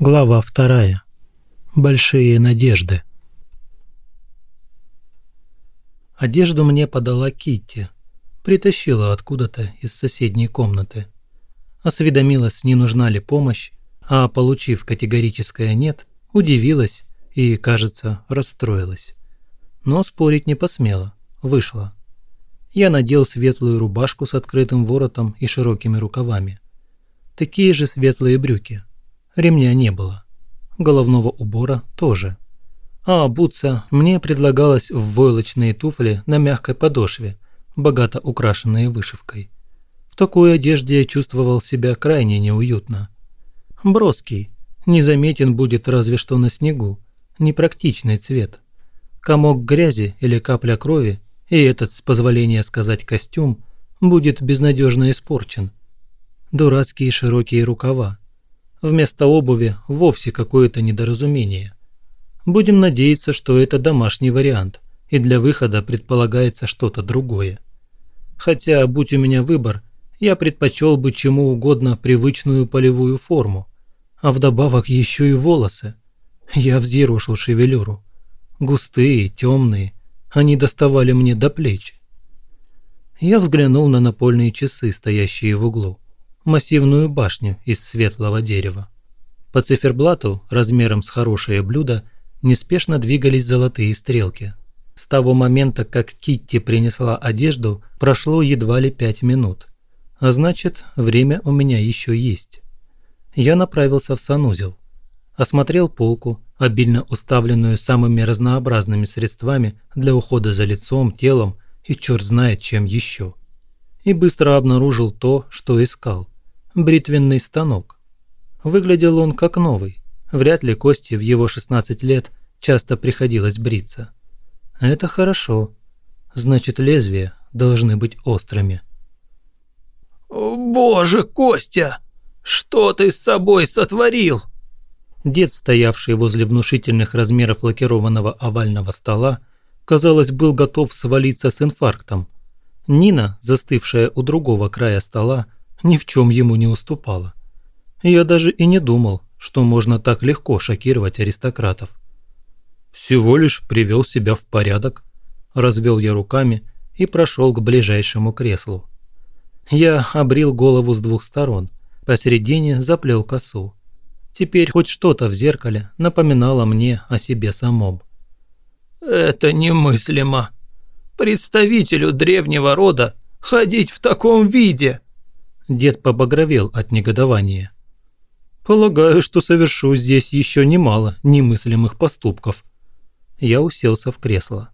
Глава вторая. Большие надежды. Одежду мне подала Китти. Притащила откуда-то из соседней комнаты. Осведомилась, не нужна ли помощь, а, получив категорическое «нет», удивилась и, кажется, расстроилась. Но спорить не посмела, вышла. Я надел светлую рубашку с открытым воротом и широкими рукавами. Такие же светлые брюки – Ремня не было. Головного убора тоже. А обуться мне предлагалось в войлочные туфли на мягкой подошве, богато украшенные вышивкой. В такой одежде я чувствовал себя крайне неуютно. Броский, незаметен будет разве что на снегу, непрактичный цвет. Комок грязи или капля крови, и этот, с позволения сказать, костюм, будет безнадежно испорчен. Дурацкие широкие рукава, Вместо обуви вовсе какое-то недоразумение. Будем надеяться, что это домашний вариант, и для выхода предполагается что-то другое. Хотя, будь у меня выбор, я предпочел бы чему угодно привычную полевую форму, а вдобавок еще и волосы. Я взъерошил шевелюру. Густые, темные, они доставали мне до плеч. Я взглянул на напольные часы, стоящие в углу массивную башню из светлого дерева. По циферблату, размером с хорошее блюдо, неспешно двигались золотые стрелки. С того момента, как Китти принесла одежду, прошло едва ли пять минут. А значит, время у меня еще есть. Я направился в санузел. Осмотрел полку, обильно уставленную самыми разнообразными средствами для ухода за лицом, телом и черт знает чем еще. И быстро обнаружил то, что искал бритвенный станок. Выглядел он как новый. Вряд ли Кости в его 16 лет часто приходилось бриться. Это хорошо. Значит, лезвия должны быть острыми. «Боже, Костя! Что ты с собой сотворил?» Дед, стоявший возле внушительных размеров лакированного овального стола, казалось, был готов свалиться с инфарктом. Нина, застывшая у другого края стола, ни в чем ему не уступала. Я даже и не думал, что можно так легко шокировать аристократов. Всего лишь привел себя в порядок, развел я руками и прошел к ближайшему креслу. Я обрил голову с двух сторон, посередине заплел косу. Теперь хоть что-то в зеркале напоминало мне о себе самом. «Это немыслимо. Представителю древнего рода ходить в таком виде!» Дед побагровел от негодования. «Полагаю, что совершу здесь еще немало немыслимых поступков». Я уселся в кресло.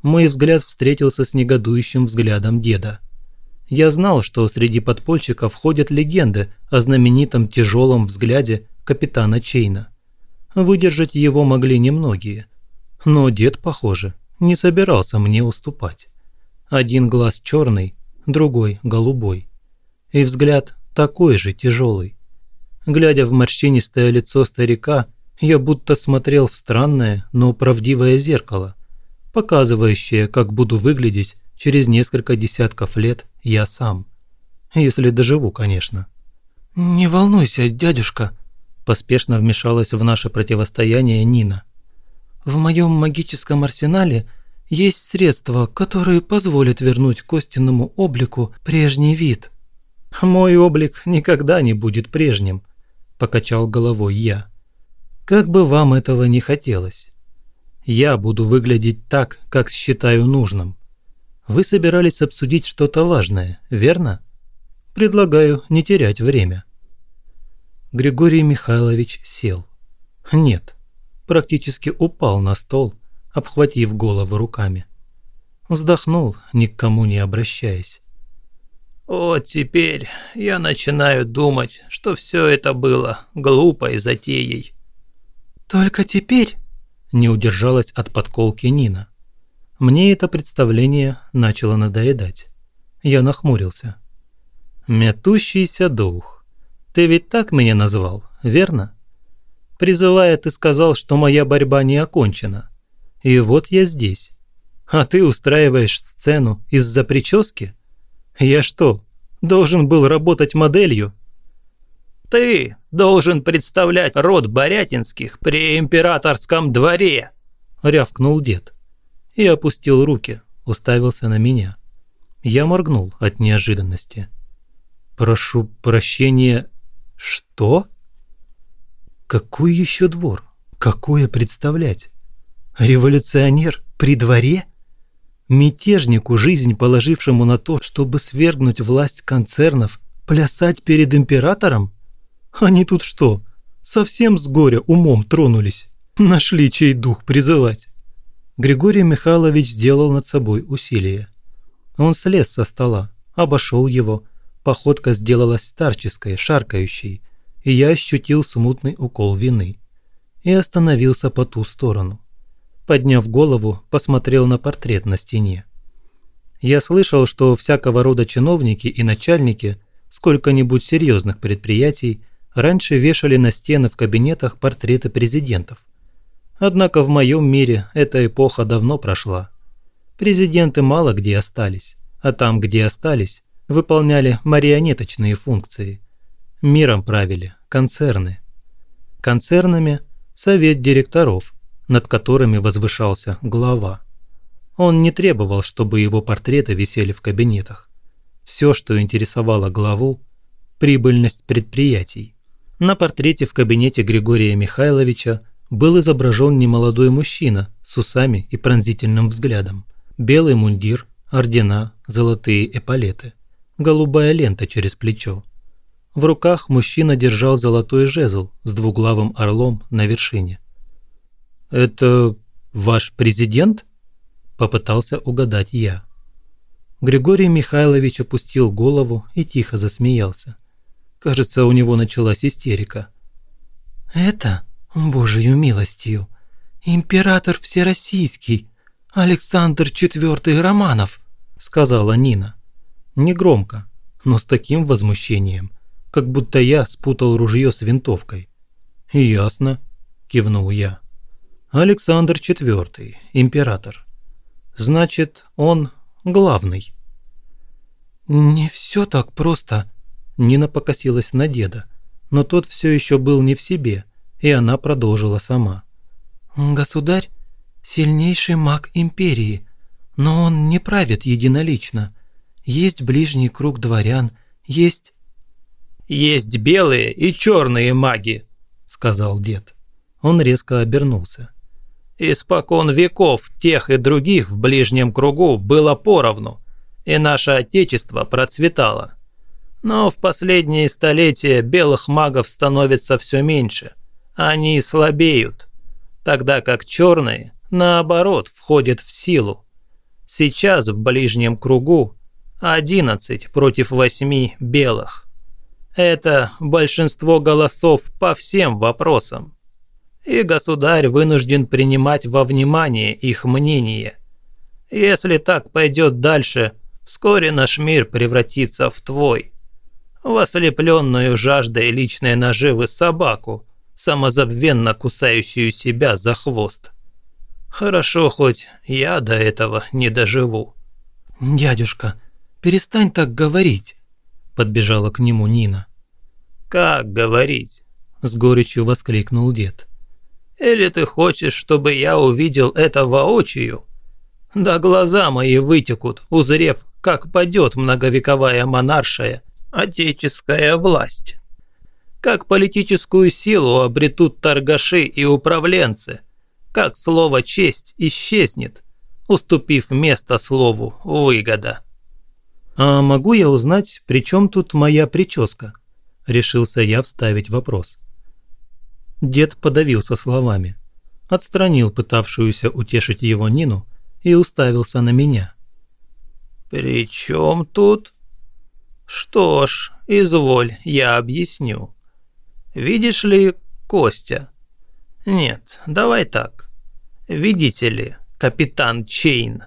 Мой взгляд встретился с негодующим взглядом деда. Я знал, что среди подпольщиков ходят легенды о знаменитом тяжелом взгляде капитана Чейна. Выдержать его могли немногие. Но дед, похоже, не собирался мне уступать. Один глаз черный, другой голубой и взгляд такой же тяжелый. Глядя в морщинистое лицо старика, я будто смотрел в странное, но правдивое зеркало, показывающее, как буду выглядеть через несколько десятков лет я сам. Если доживу, конечно. «Не волнуйся, дядюшка», – поспешно вмешалась в наше противостояние Нина. «В моем магическом арсенале есть средства, которые позволят вернуть Костиному облику прежний вид». «Мой облик никогда не будет прежним», – покачал головой я. «Как бы вам этого не хотелось. Я буду выглядеть так, как считаю нужным. Вы собирались обсудить что-то важное, верно? Предлагаю не терять время». Григорий Михайлович сел. Нет, практически упал на стол, обхватив голову руками. Вздохнул, ни к кому не обращаясь. Вот теперь я начинаю думать, что все это было глупой затеей. Только теперь не удержалась от подколки Нина. Мне это представление начало надоедать. Я нахмурился. «Метущийся дух. Ты ведь так меня назвал, верно? Призывая, ты сказал, что моя борьба не окончена. И вот я здесь. А ты устраиваешь сцену из-за прически?» Я что, должен был работать моделью? Ты должен представлять род Борятинских при императорском дворе?» – рявкнул дед. И опустил руки, уставился на меня. Я моргнул от неожиданности. «Прошу прощения, что?» «Какой еще двор? Какое представлять? Революционер при дворе?» Мятежнику, жизнь положившему на то, чтобы свергнуть власть концернов, плясать перед императором? Они тут что, совсем с горя умом тронулись? Нашли чей дух призывать? Григорий Михайлович сделал над собой усилие. Он слез со стола, обошел его, походка сделалась старческой, шаркающей, и я ощутил смутный укол вины. И остановился по ту сторону подняв голову, посмотрел на портрет на стене. Я слышал, что всякого рода чиновники и начальники сколько-нибудь серьезных предприятий раньше вешали на стены в кабинетах портреты президентов. Однако в моем мире эта эпоха давно прошла. Президенты мало где остались, а там, где остались, выполняли марионеточные функции. Миром правили концерны. Концернами – совет директоров, над которыми возвышался глава. Он не требовал, чтобы его портреты висели в кабинетах. Все, что интересовало главу – прибыльность предприятий. На портрете в кабинете Григория Михайловича был изображен немолодой мужчина с усами и пронзительным взглядом. Белый мундир, ордена, золотые эполеты, голубая лента через плечо. В руках мужчина держал золотой жезл с двуглавым орлом на вершине. «Это ваш президент?» – попытался угадать я. Григорий Михайлович опустил голову и тихо засмеялся. Кажется, у него началась истерика. «Это, божью милостью, император всероссийский, Александр IV Романов», – сказала Нина. Негромко, но с таким возмущением, как будто я спутал ружье с винтовкой. «Ясно», – кивнул я. Александр IV, император. Значит, он главный. Не все так просто. Нина покосилась на деда, но тот все еще был не в себе, и она продолжила сама. Государь – сильнейший маг империи, но он не правит единолично. Есть ближний круг дворян, есть... «Есть белые и черные маги», – сказал дед. Он резко обернулся. Испокон веков тех и других в ближнем кругу было поровну, и наше Отечество процветало. Но в последние столетия белых магов становится все меньше. Они слабеют, тогда как черные, наоборот, входят в силу. Сейчас в ближнем кругу 11 против 8 белых. Это большинство голосов по всем вопросам и государь вынужден принимать во внимание их мнение. Если так пойдет дальше, вскоре наш мир превратится в твой. В ослепленную жаждой личной наживы собаку, самозабвенно кусающую себя за хвост. Хорошо, хоть я до этого не доживу. «Дядюшка, перестань так говорить», – подбежала к нему Нина. «Как говорить?» – с горечью воскликнул дед. Или ты хочешь, чтобы я увидел это воочию? Да глаза мои вытекут, узрев, как падет многовековая монаршая, отеческая власть. Как политическую силу обретут торгаши и управленцы, как слово «честь» исчезнет, уступив место слову «выгода». «А могу я узнать, при чем тут моя прическа?» Решился я вставить вопрос. Дед подавился словами, отстранил пытавшуюся утешить его Нину и уставился на меня. «При чем тут?» «Что ж, изволь, я объясню. Видишь ли, Костя?» «Нет, давай так. Видите ли, капитан Чейн?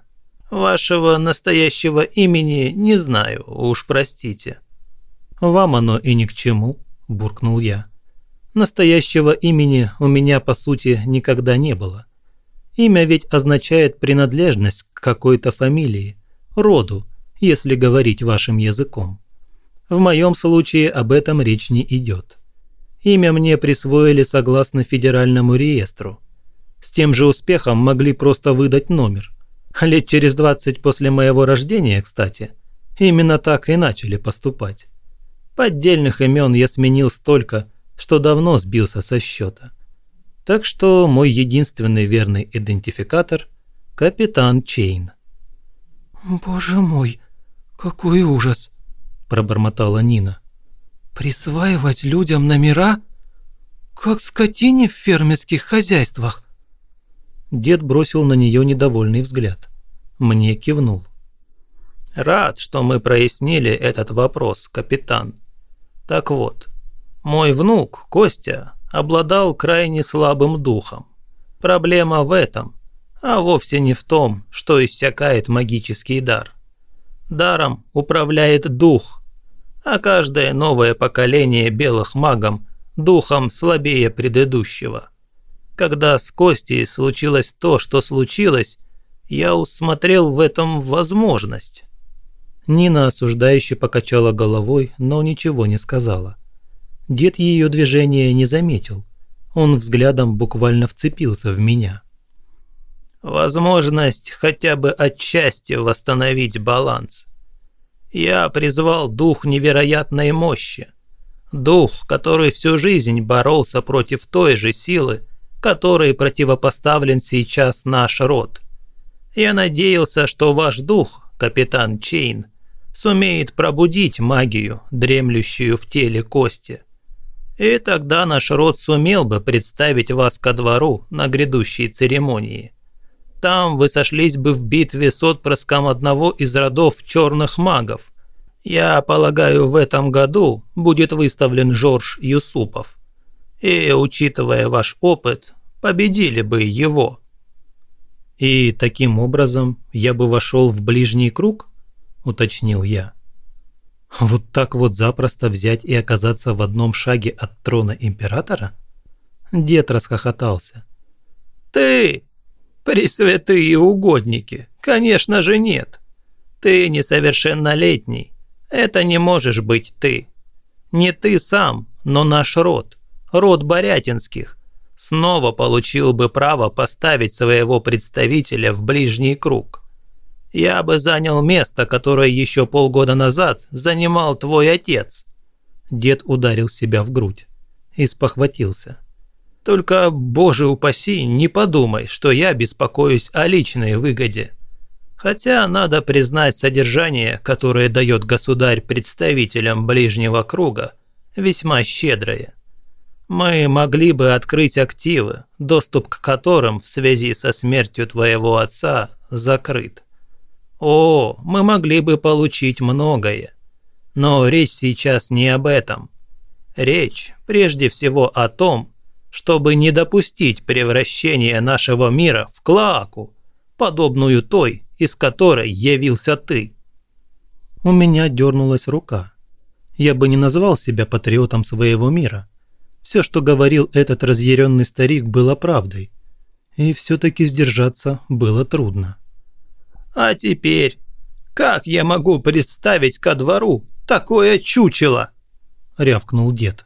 Вашего настоящего имени не знаю, уж простите». «Вам оно и ни к чему», – буркнул я. Настоящего имени у меня, по сути, никогда не было. Имя ведь означает принадлежность к какой-то фамилии, роду, если говорить вашим языком. В моем случае об этом речь не идет. Имя мне присвоили согласно федеральному реестру. С тем же успехом могли просто выдать номер. Лет через 20 после моего рождения, кстати, именно так и начали поступать. Поддельных имен я сменил столько, что давно сбился со счета. Так что мой единственный верный идентификатор – капитан Чейн. «Боже мой, какой ужас!» – пробормотала Нина. «Присваивать людям номера? Как скотине в фермерских хозяйствах!» Дед бросил на нее недовольный взгляд. Мне кивнул. «Рад, что мы прояснили этот вопрос, капитан. Так вот, мой внук, Костя, обладал крайне слабым духом. Проблема в этом, а вовсе не в том, что иссякает магический дар. Даром управляет дух, а каждое новое поколение белых магом духом слабее предыдущего. Когда с Костей случилось то, что случилось, я усмотрел в этом возможность. Нина осуждающе покачала головой, но ничего не сказала. Дед ее движения не заметил. Он взглядом буквально вцепился в меня. Возможность хотя бы отчасти восстановить баланс. Я призвал дух невероятной мощи. Дух, который всю жизнь боролся против той же силы, которой противопоставлен сейчас наш род. Я надеялся, что ваш дух, капитан Чейн, сумеет пробудить магию, дремлющую в теле Кости. И тогда наш род сумел бы представить вас ко двору на грядущей церемонии. Там вы сошлись бы в битве с отпрыском одного из родов черных магов. Я полагаю, в этом году будет выставлен Жорж Юсупов. И, учитывая ваш опыт, победили бы его. И таким образом я бы вошел в ближний круг, уточнил я. Вот так вот запросто взять и оказаться в одном шаге от трона императора? Дед расхохотался. «Ты, пресвятые угодники, конечно же нет. Ты несовершеннолетний. Это не можешь быть ты. Не ты сам, но наш род, род Борятинских, снова получил бы право поставить своего представителя в ближний круг я бы занял место, которое еще полгода назад занимал твой отец». Дед ударил себя в грудь и спохватился. «Только, боже упаси, не подумай, что я беспокоюсь о личной выгоде. Хотя надо признать содержание, которое дает государь представителям ближнего круга, весьма щедрое. Мы могли бы открыть активы, доступ к которым в связи со смертью твоего отца закрыт. О, мы могли бы получить многое. Но речь сейчас не об этом. Речь прежде всего о том, чтобы не допустить превращения нашего мира в клаку, подобную той, из которой явился ты. У меня дернулась рука. Я бы не назвал себя патриотом своего мира. Все, что говорил этот разъяренный старик, было правдой. И все-таки сдержаться было трудно. А теперь, как я могу представить ко двору такое чучело?» – рявкнул дед.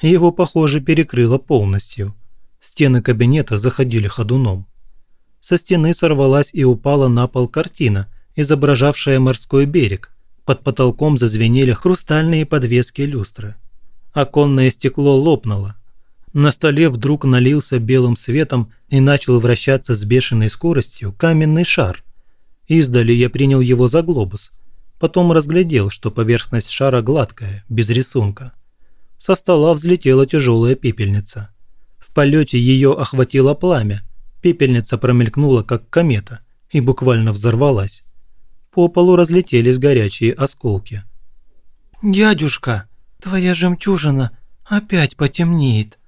Его, похоже, перекрыло полностью. Стены кабинета заходили ходуном. Со стены сорвалась и упала на пол картина, изображавшая морской берег. Под потолком зазвенели хрустальные подвески люстры. Оконное стекло лопнуло. На столе вдруг налился белым светом и начал вращаться с бешеной скоростью каменный шар. Издали я принял его за глобус. Потом разглядел, что поверхность шара гладкая, без рисунка. Со стола взлетела тяжелая пепельница. В полете ее охватило пламя. Пепельница промелькнула, как комета, и буквально взорвалась. По полу разлетелись горячие осколки. «Дядюшка, твоя жемчужина опять потемнеет»,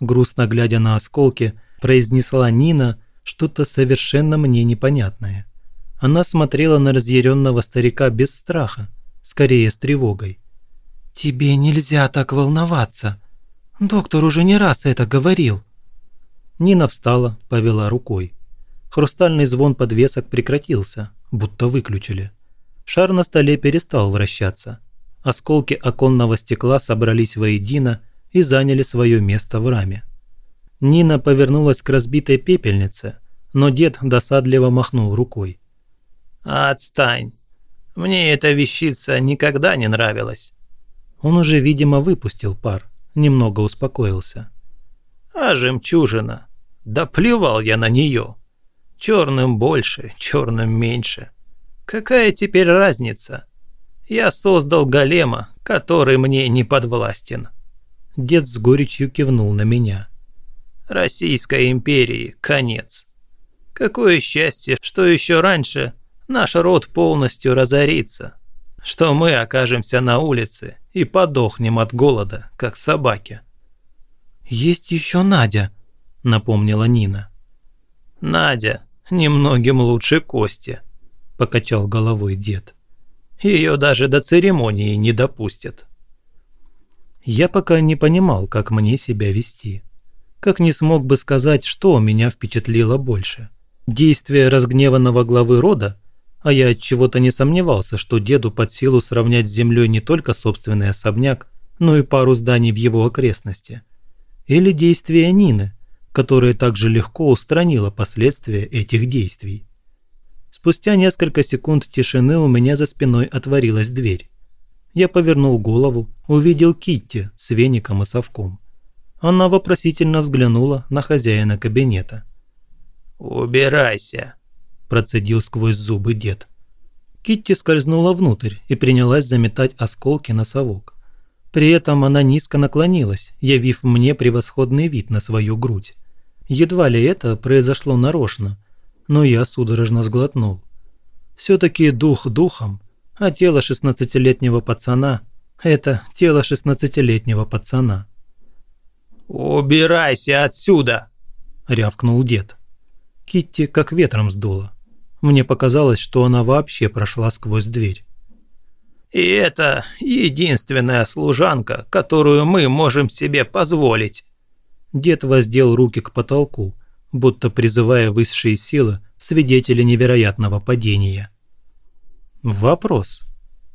грустно глядя на осколки, произнесла Нина что-то совершенно мне непонятное. Она смотрела на разъяренного старика без страха, скорее с тревогой. «Тебе нельзя так волноваться. Доктор уже не раз это говорил». Нина встала, повела рукой. Хрустальный звон подвесок прекратился, будто выключили. Шар на столе перестал вращаться. Осколки оконного стекла собрались воедино и заняли свое место в раме. Нина повернулась к разбитой пепельнице, но дед досадливо махнул рукой. «Отстань! Мне эта вещица никогда не нравилась». Он уже, видимо, выпустил пар, немного успокоился. «А жемчужина? Да плевал я на нее. Черным больше, черным меньше. Какая теперь разница? Я создал голема, который мне не подвластен». Дед с горечью кивнул на меня. «Российской империи конец. Какое счастье, что еще раньше наш род полностью разорится, что мы окажемся на улице и подохнем от голода, как собаки». «Есть еще Надя», — напомнила Нина. «Надя немногим лучше Кости», — покачал головой дед. «Ее даже до церемонии не допустят». Я пока не понимал, как мне себя вести. Как не смог бы сказать, что меня впечатлило больше. Действие разгневанного главы рода, а я от чего-то не сомневался, что деду под силу сравнять с землей не только собственный особняк, но и пару зданий в его окрестности. Или действие Нины, которая также легко устранила последствия этих действий. Спустя несколько секунд тишины у меня за спиной отворилась дверь. Я повернул голову, увидел Китти с веником и совком. Она вопросительно взглянула на хозяина кабинета. «Убирайся», – процедил сквозь зубы дед. Китти скользнула внутрь и принялась заметать осколки на совок. При этом она низко наклонилась, явив мне превосходный вид на свою грудь. Едва ли это произошло нарочно, но я судорожно сглотнул. Все-таки дух духом, а тело 16-летнего пацана – это тело 16-летнего пацана. «Убирайся отсюда!» – рявкнул дед. Китти как ветром сдуло. Мне показалось, что она вообще прошла сквозь дверь. «И это единственная служанка, которую мы можем себе позволить!» Дед воздел руки к потолку, будто призывая высшие силы свидетеля невероятного падения. Вопрос.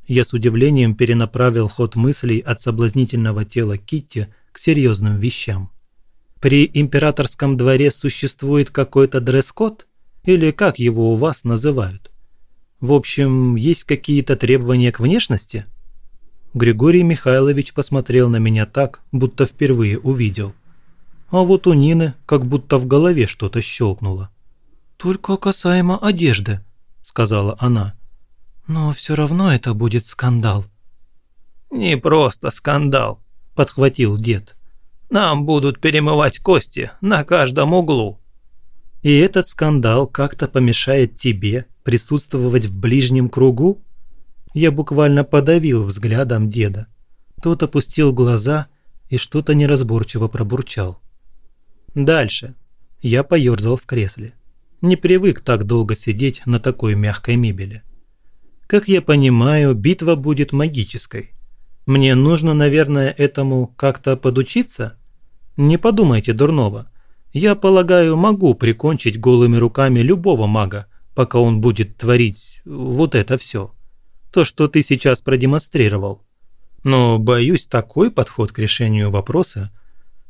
Я с удивлением перенаправил ход мыслей от соблазнительного тела Китти к серьезным вещам. При императорском дворе существует какой-то дресс-код? Или как его у вас называют? В общем, есть какие-то требования к внешности? Григорий Михайлович посмотрел на меня так, будто впервые увидел. А вот у Нины как будто в голове что-то щелкнуло. «Только касаемо одежды», — сказала она. Но все равно это будет скандал. «Не просто скандал», – подхватил дед. «Нам будут перемывать кости на каждом углу». «И этот скандал как-то помешает тебе присутствовать в ближнем кругу?» Я буквально подавил взглядом деда. Тот опустил глаза и что-то неразборчиво пробурчал. Дальше. Я поерзал в кресле. Не привык так долго сидеть на такой мягкой мебели. Как я понимаю, битва будет магической. Мне нужно, наверное, этому как-то подучиться? Не подумайте дурного. Я полагаю, могу прикончить голыми руками любого мага, пока он будет творить вот это все. То, что ты сейчас продемонстрировал. Но, боюсь, такой подход к решению вопроса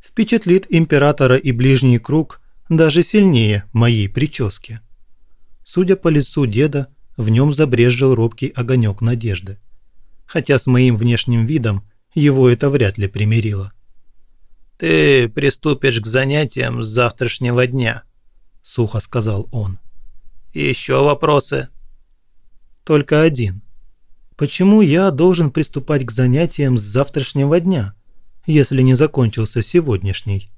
впечатлит императора и ближний круг даже сильнее моей прически. Судя по лицу деда, в нем забрезжил робкий огонек надежды. Хотя с моим внешним видом его это вряд ли примирило. «Ты приступишь к занятиям с завтрашнего дня», – сухо сказал он. «Еще вопросы?» «Только один. Почему я должен приступать к занятиям с завтрашнего дня, если не закончился сегодняшний?»